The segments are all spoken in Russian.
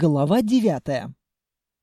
Глава девятая.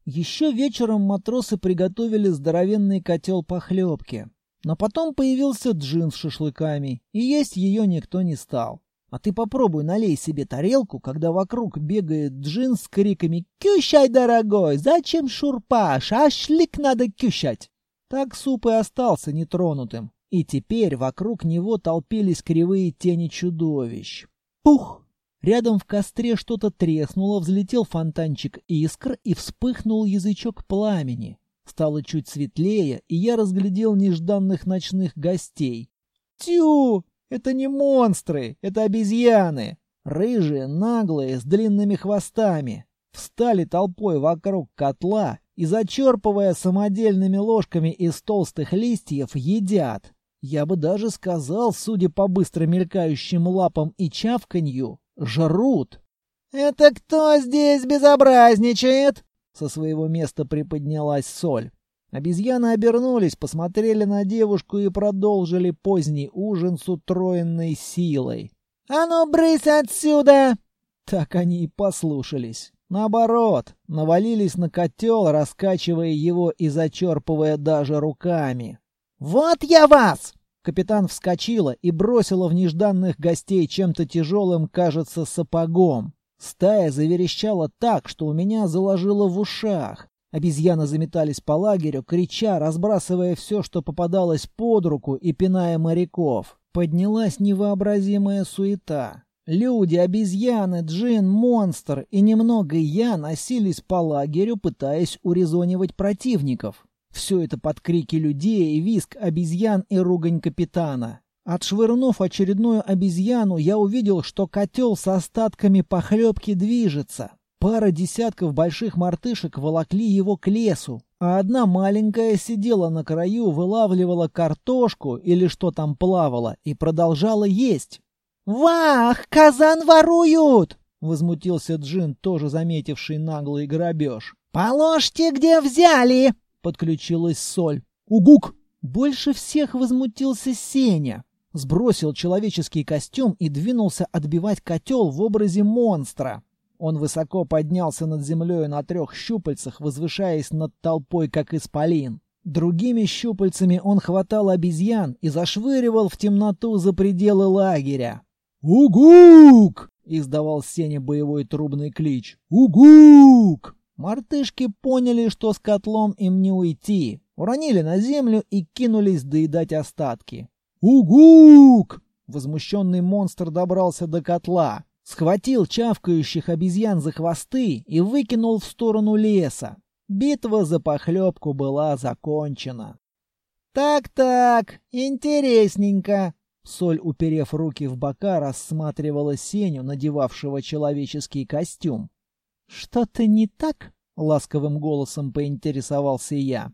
Еще вечером матросы приготовили здоровенный котел похлебки. Но потом появился джин с шашлыками, и есть ее никто не стал. А ты попробуй налей себе тарелку, когда вокруг бегает джин с криками «Кющай, дорогой! Зачем шурпа? Шашлык надо кющать!» Так суп и остался нетронутым. И теперь вокруг него толпились кривые тени чудовищ. Пух! Рядом в костре что-то треснуло, взлетел фонтанчик искр и вспыхнул язычок пламени. Стало чуть светлее, и я разглядел нежданных ночных гостей. Тю! Это не монстры, это обезьяны. Рыжие, наглые, с длинными хвостами. Встали толпой вокруг котла и, зачерпывая самодельными ложками из толстых листьев, едят. Я бы даже сказал, судя по быстро мелькающим лапам и чавканью, Жрут. «Это кто здесь безобразничает?» Со своего места приподнялась соль. Обезьяны обернулись, посмотрели на девушку и продолжили поздний ужин с утроенной силой. «А ну, брысь отсюда!» Так они и послушались. Наоборот, навалились на котел, раскачивая его и зачерпывая даже руками. «Вот я вас!» Капитан вскочила и бросила в нежданных гостей чем-то тяжелым, кажется, сапогом. Стая заверещала так, что у меня заложило в ушах. Обезьяны заметались по лагерю, крича, разбрасывая все, что попадалось под руку и пиная моряков. Поднялась невообразимая суета. Люди, обезьяны, джин, монстр и немного я носились по лагерю, пытаясь урезонивать противников. Все это под крики людей, виск обезьян и ругань капитана. Отшвырнув очередную обезьяну, я увидел, что котел с остатками похлебки движется. Пара десятков больших мартышек волокли его к лесу, а одна маленькая сидела на краю, вылавливала картошку или что там плавало и продолжала есть. «Вах, казан воруют!» — возмутился Джин, тоже заметивший наглый грабеж. «Положьте, где взяли!» Подключилась Соль. «Угук!» Больше всех возмутился Сеня. Сбросил человеческий костюм и двинулся отбивать котел в образе монстра. Он высоко поднялся над землей на трех щупальцах, возвышаясь над толпой, как исполин. Другими щупальцами он хватал обезьян и зашвыривал в темноту за пределы лагеря. «Угук!» — издавал Сеня боевой трубный клич. «Угук!» Мартышки поняли, что с котлом им не уйти, уронили на землю и кинулись доедать остатки. «Угук!» Возмущенный монстр добрался до котла, схватил чавкающих обезьян за хвосты и выкинул в сторону леса. Битва за похлебку была закончена. «Так-так, интересненько!» Соль, уперев руки в бока, рассматривала Сеню, надевавшего человеческий костюм. «Что-то не так?» — ласковым голосом поинтересовался я.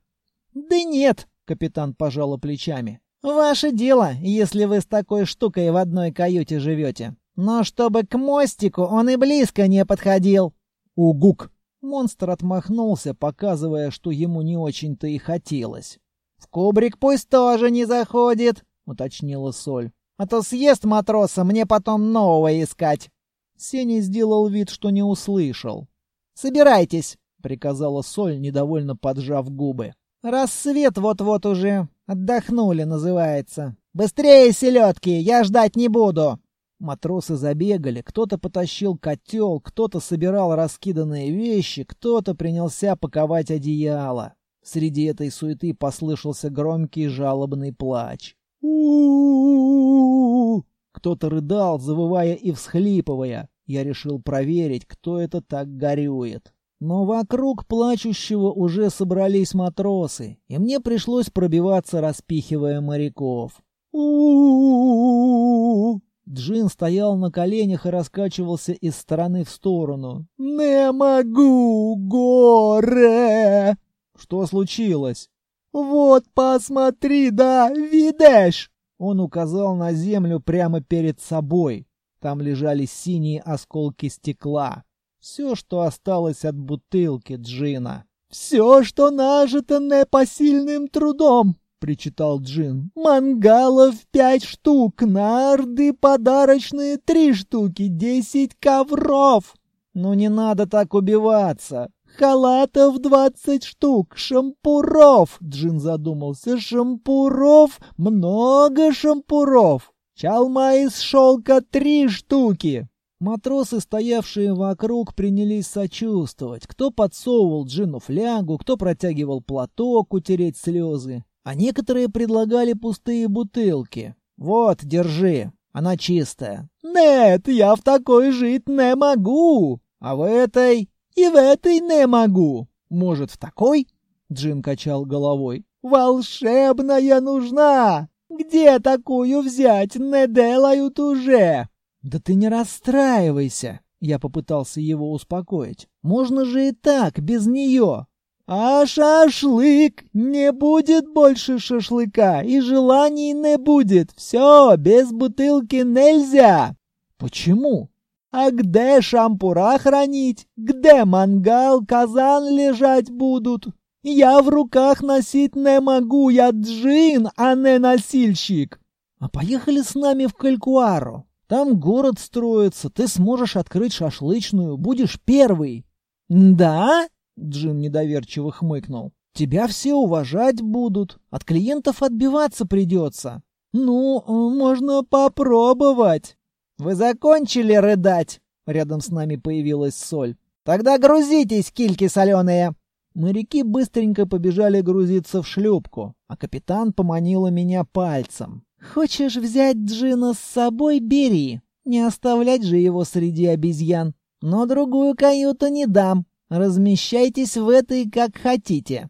«Да нет», — капитан пожала плечами. «Ваше дело, если вы с такой штукой в одной каюте живете. Но чтобы к мостику он и близко не подходил». «Угук!» Монстр отмахнулся, показывая, что ему не очень-то и хотелось. «В кубрик пусть тоже не заходит», — уточнила Соль. «А то съест матроса, мне потом нового искать». Сеня сделал вид, что не услышал. «Собирайтесь», — приказала Соль, недовольно поджав губы. «Рассвет вот-вот уже. Отдохнули, называется. Быстрее, селедки, я ждать не буду!» Матросы забегали, кто-то потащил котел, кто-то собирал раскиданные вещи, кто-то принялся паковать одеяло. Среди этой суеты послышался громкий жалобный плач. у Кто-то рыдал, завывая и всхлипывая. Я решил проверить, кто это так горюет. Но вокруг плачущего уже собрались матросы, и мне пришлось пробиваться, распихивая моряков. у Джин стоял на коленях и раскачивался из стороны в сторону. «Не могу, горе!» «Что случилось?» «Вот посмотри, да, видишь?» Он указал на землю прямо перед собой. Там лежали синие осколки стекла. Все, что осталось от бутылки джина. «Все, что нажито непосильным трудом!» — причитал Джин. «Мангалов пять штук, нарды подарочные три штуки, десять ковров!» «Ну не надо так убиваться!» «Халатов двадцать штук, шампуров!» Джин задумался. «Шампуров? Много шампуров! Чалма из шелка три штуки!» Матросы, стоявшие вокруг, принялись сочувствовать. Кто подсовывал Джину флягу, кто протягивал платок утереть слезы. А некоторые предлагали пустые бутылки. «Вот, держи, она чистая». «Нет, я в такой жить не могу!» «А в этой?» И в этой не могу. Может, в такой? Джин качал головой. Волшебная нужна. Где такую взять? Не делают уже. Да ты не расстраивайся. Я попытался его успокоить. Можно же и так, без нее. А шашлык? Не будет больше шашлыка, и желаний не будет. Все, без бутылки нельзя. Почему? А где шампура хранить? Где мангал, казан лежать будут? Я в руках носить не могу, я джин, а не носильщик. А поехали с нами в Калькуару. Там город строится, ты сможешь открыть шашлычную, будешь первый. Да? Джин недоверчиво хмыкнул. Тебя все уважать будут, от клиентов отбиваться придется. Ну, можно попробовать. «Вы закончили рыдать?» Рядом с нами появилась соль. «Тогда грузитесь, кильки соленые!» Моряки быстренько побежали грузиться в шлюпку, а капитан поманила меня пальцем. «Хочешь взять Джина с собой, бери. Не оставлять же его среди обезьян. Но другую каюту не дам. Размещайтесь в этой, как хотите».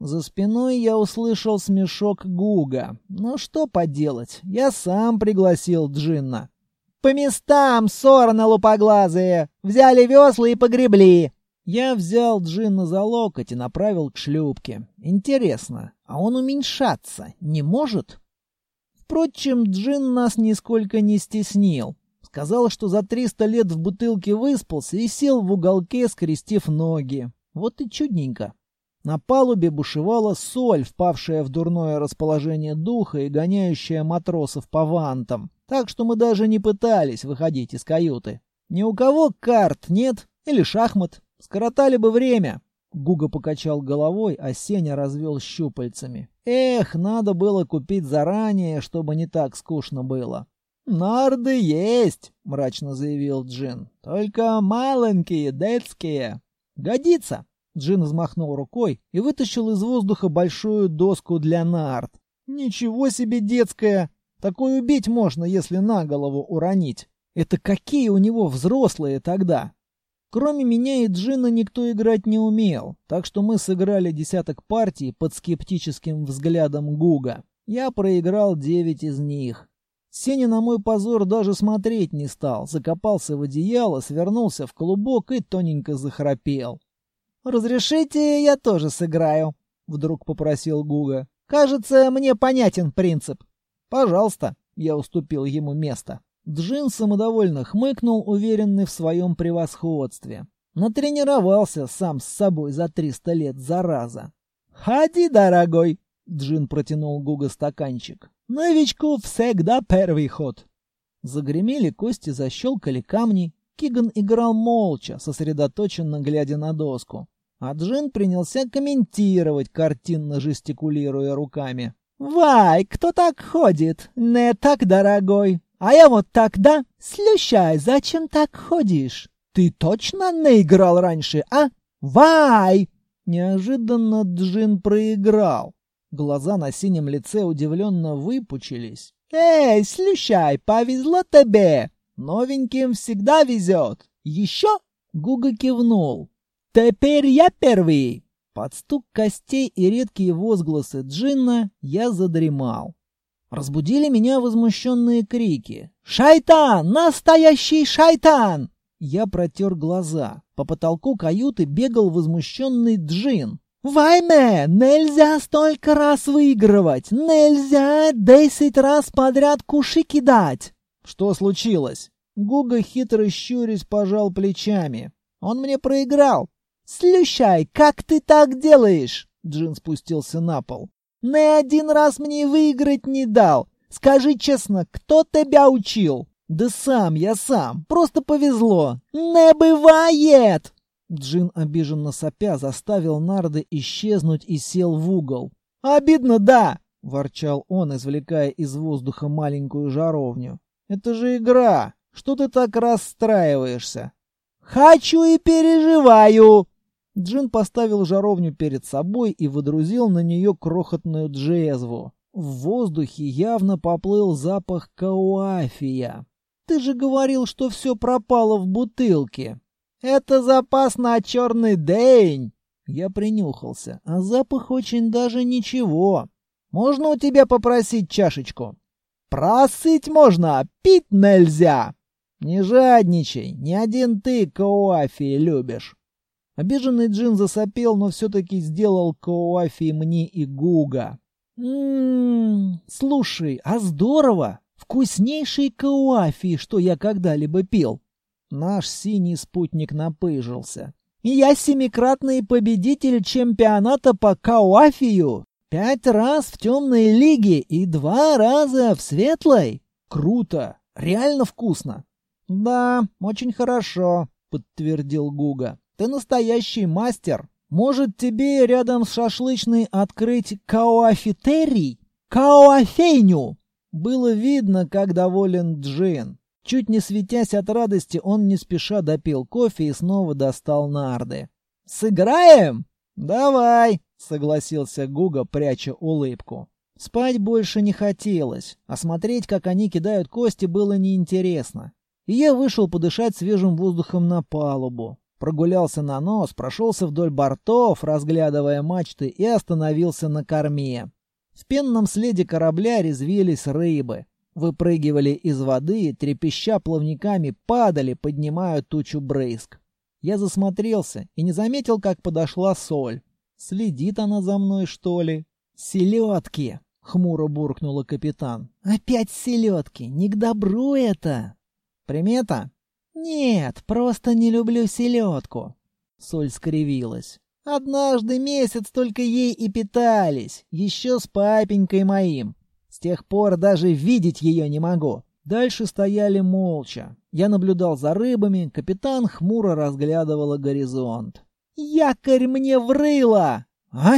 За спиной я услышал смешок Гуга. «Ну что поделать, я сам пригласил Джинна». «По местам, сорно лупоглазые! Взяли весла и погребли!» Я взял Джинна за локоть и направил к шлюпке. Интересно, а он уменьшаться не может? Впрочем, Джин нас нисколько не стеснил. Сказал, что за триста лет в бутылке выспался и сел в уголке, скрестив ноги. Вот и чудненько. На палубе бушевала соль, впавшая в дурное расположение духа и гоняющая матросов по вантам. Так что мы даже не пытались выходить из каюты. Ни у кого карт нет или шахмат. Скоротали бы время. Гуга покачал головой, а Сеня развел щупальцами. Эх, надо было купить заранее, чтобы не так скучно было. «Нарды есть», — мрачно заявил Джин. «Только маленькие, детские». «Годится». Джин взмахнул рукой и вытащил из воздуха большую доску для нард. «Ничего себе детская! Такой убить можно, если на голову уронить. Это какие у него взрослые тогда? Кроме меня и Джина никто играть не умел, так что мы сыграли десяток партий под скептическим взглядом Гуга. Я проиграл девять из них. Сеня на мой позор даже смотреть не стал, закопался в одеяло, свернулся в клубок и тоненько захрапел. «Разрешите, я тоже сыграю», — вдруг попросил Гуга. «Кажется, мне понятен принцип». «Пожалуйста», — я уступил ему место. Джин самодовольно хмыкнул, уверенный в своем превосходстве. Натренировался сам с собой за триста лет, зараза. «Ходи, дорогой!» — Джин протянул Гуга стаканчик. «Новичку всегда первый ход». Загремели кости, защелкали камни. Киган играл молча, сосредоточенно глядя на доску. А Джин принялся комментировать, картинно жестикулируя руками. «Вай, кто так ходит? Не так, дорогой. А я вот так, да? Слющай, зачем так ходишь? Ты точно не играл раньше, а? Вай!» Неожиданно Джин проиграл. Глаза на синем лице удивленно выпучились. «Эй, слющай, повезло тебе! Новеньким всегда везет! Еще?» Гуга кивнул. «Теперь я первый!» Под стук костей и редкие возгласы Джинна я задремал. Разбудили меня возмущенные крики. «Шайтан! Настоящий шайтан!» Я протер глаза. По потолку каюты бегал возмущенный Джин. «Вайме! Нельзя столько раз выигрывать! Нельзя десять раз подряд куши кидать!» «Что случилось?» Гуга хитро щурясь пожал плечами. «Он мне проиграл. «Слющай, как ты так делаешь?» Джин спустился на пол. «Ни один раз мне выиграть не дал. Скажи честно, кто тебя учил?» Да сам я сам, просто повезло. Не бывает! Джин, обиженно сопя, заставил нарды исчезнуть и сел в угол. «Обидно, да!» — ворчал он, извлекая из воздуха маленькую жаровню. «Это же игра! Что ты так расстраиваешься?» «Хочу и переживаю!» Джин поставил жаровню перед собой и выдрузил на нее крохотную джезву. В воздухе явно поплыл запах кауафия. «Ты же говорил, что все пропало в бутылке!» «Это запас на черный день!» Я принюхался, а запах очень даже ничего. «Можно у тебя попросить чашечку?» «Просить можно, пить нельзя!» «Не жадничай, не один ты кауафи любишь!» Обиженный Джин засопел, но все-таки сделал кауафи мне и Гуга. «Ммм, слушай, а здорово! Вкуснейший кауафи, что я когда-либо пил!» Наш синий спутник напыжился. «Я семикратный победитель чемпионата по кауафию! Пять раз в темной лиге и два раза в светлой! Круто! Реально вкусно!» «Да, очень хорошо», — подтвердил Гуга. «Ты настоящий мастер. Может, тебе рядом с шашлычной открыть кауафитерий? Кауафейню?» Было видно, как доволен Джин. Чуть не светясь от радости, он не спеша допил кофе и снова достал нарды. «Сыграем?» «Давай», — согласился Гуга, пряча улыбку. Спать больше не хотелось, а смотреть, как они кидают кости, было неинтересно. И я вышел подышать свежим воздухом на палубу. Прогулялся на нос, прошелся вдоль бортов, разглядывая мачты, и остановился на корме. В пенном следе корабля резвились рыбы. Выпрыгивали из воды, трепеща плавниками, падали, поднимая тучу брызг. Я засмотрелся и не заметил, как подошла соль. Следит она за мной, что ли? «Селедки!» — хмуро буркнула капитан. «Опять селедки! Не к добру это!» «Примета?» «Нет, просто не люблю селедку!» Соль скривилась. «Однажды месяц только ей и питались, еще с папенькой моим. С тех пор даже видеть ее не могу. Дальше стояли молча. Я наблюдал за рыбами, капитан хмуро разглядывала горизонт. «Якорь мне врыло!» «А?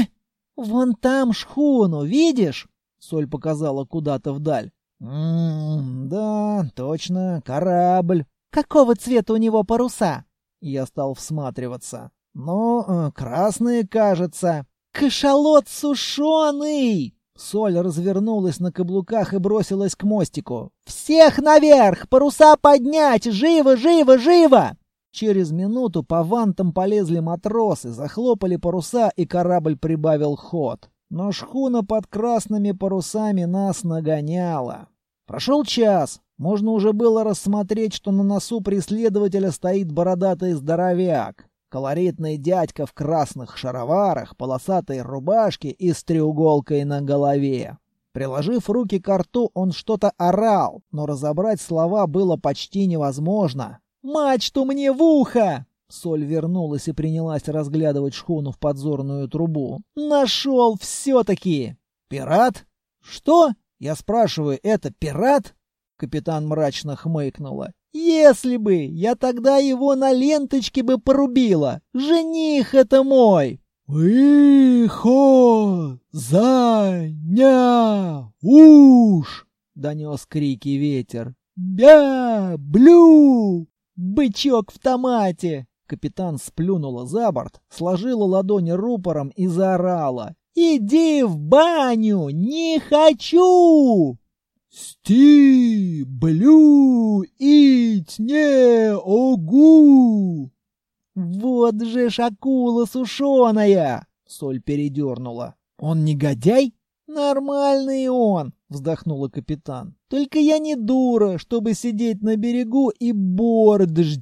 Вон там шхуну, видишь?» Соль показала куда-то вдаль. «Ммм, да, точно, корабль. Какого цвета у него паруса?» Я стал всматриваться. «Ну, красные, кажется». «Кашалот сушеный!» Соль развернулась на каблуках и бросилась к мостику. «Всех наверх! Паруса поднять! Живо, живо, живо!» Через минуту по вантам полезли матросы, захлопали паруса, и корабль прибавил ход. Но шхуна под красными парусами нас нагоняла. Прошел час. Можно уже было рассмотреть, что на носу преследователя стоит бородатый здоровяк. Колоритный дядька в красных шароварах, полосатой рубашке и с треуголкой на голове. Приложив руки к рту, он что-то орал, но разобрать слова было почти невозможно. «Мачту мне в ухо!» Соль вернулась и принялась разглядывать шхуну в подзорную трубу. «Нашел все-таки!» «Пират?» «Что?» Я спрашиваю, это пират?» Капитан мрачно хмыкнула. Если бы, я тогда его на ленточке бы порубила. Жених это мой. «Ихо! Заня! Уж!» — донес крики ветер. «Бя! Блю! Бычок в томате!» Капитан сплюнула за борт, сложила ладони рупором и заорала. «Иди в баню! Не хочу!» «Сти, блю, ить, не, огу!» «Вот же шакула сушеная!» — Соль передернула. «Он негодяй?» «Нормальный он!» — вздохнула капитан. «Только я не дура, чтобы сидеть на берегу и бордж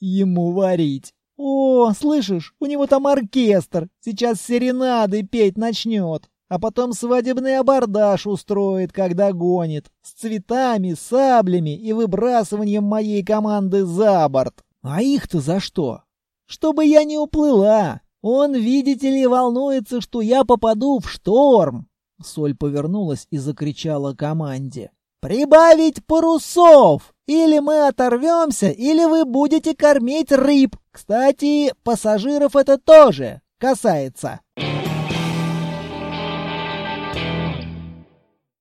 ему варить. О, слышишь, у него там оркестр, сейчас серенады петь начнет!» А потом свадебный абордаж устроит, когда гонит, с цветами, саблями и выбрасыванием моей команды за борт. А их-то за что? Чтобы я не уплыла. Он, видите ли, волнуется, что я попаду в шторм. Соль повернулась и закричала команде. «Прибавить парусов! Или мы оторвемся, или вы будете кормить рыб. Кстати, пассажиров это тоже касается.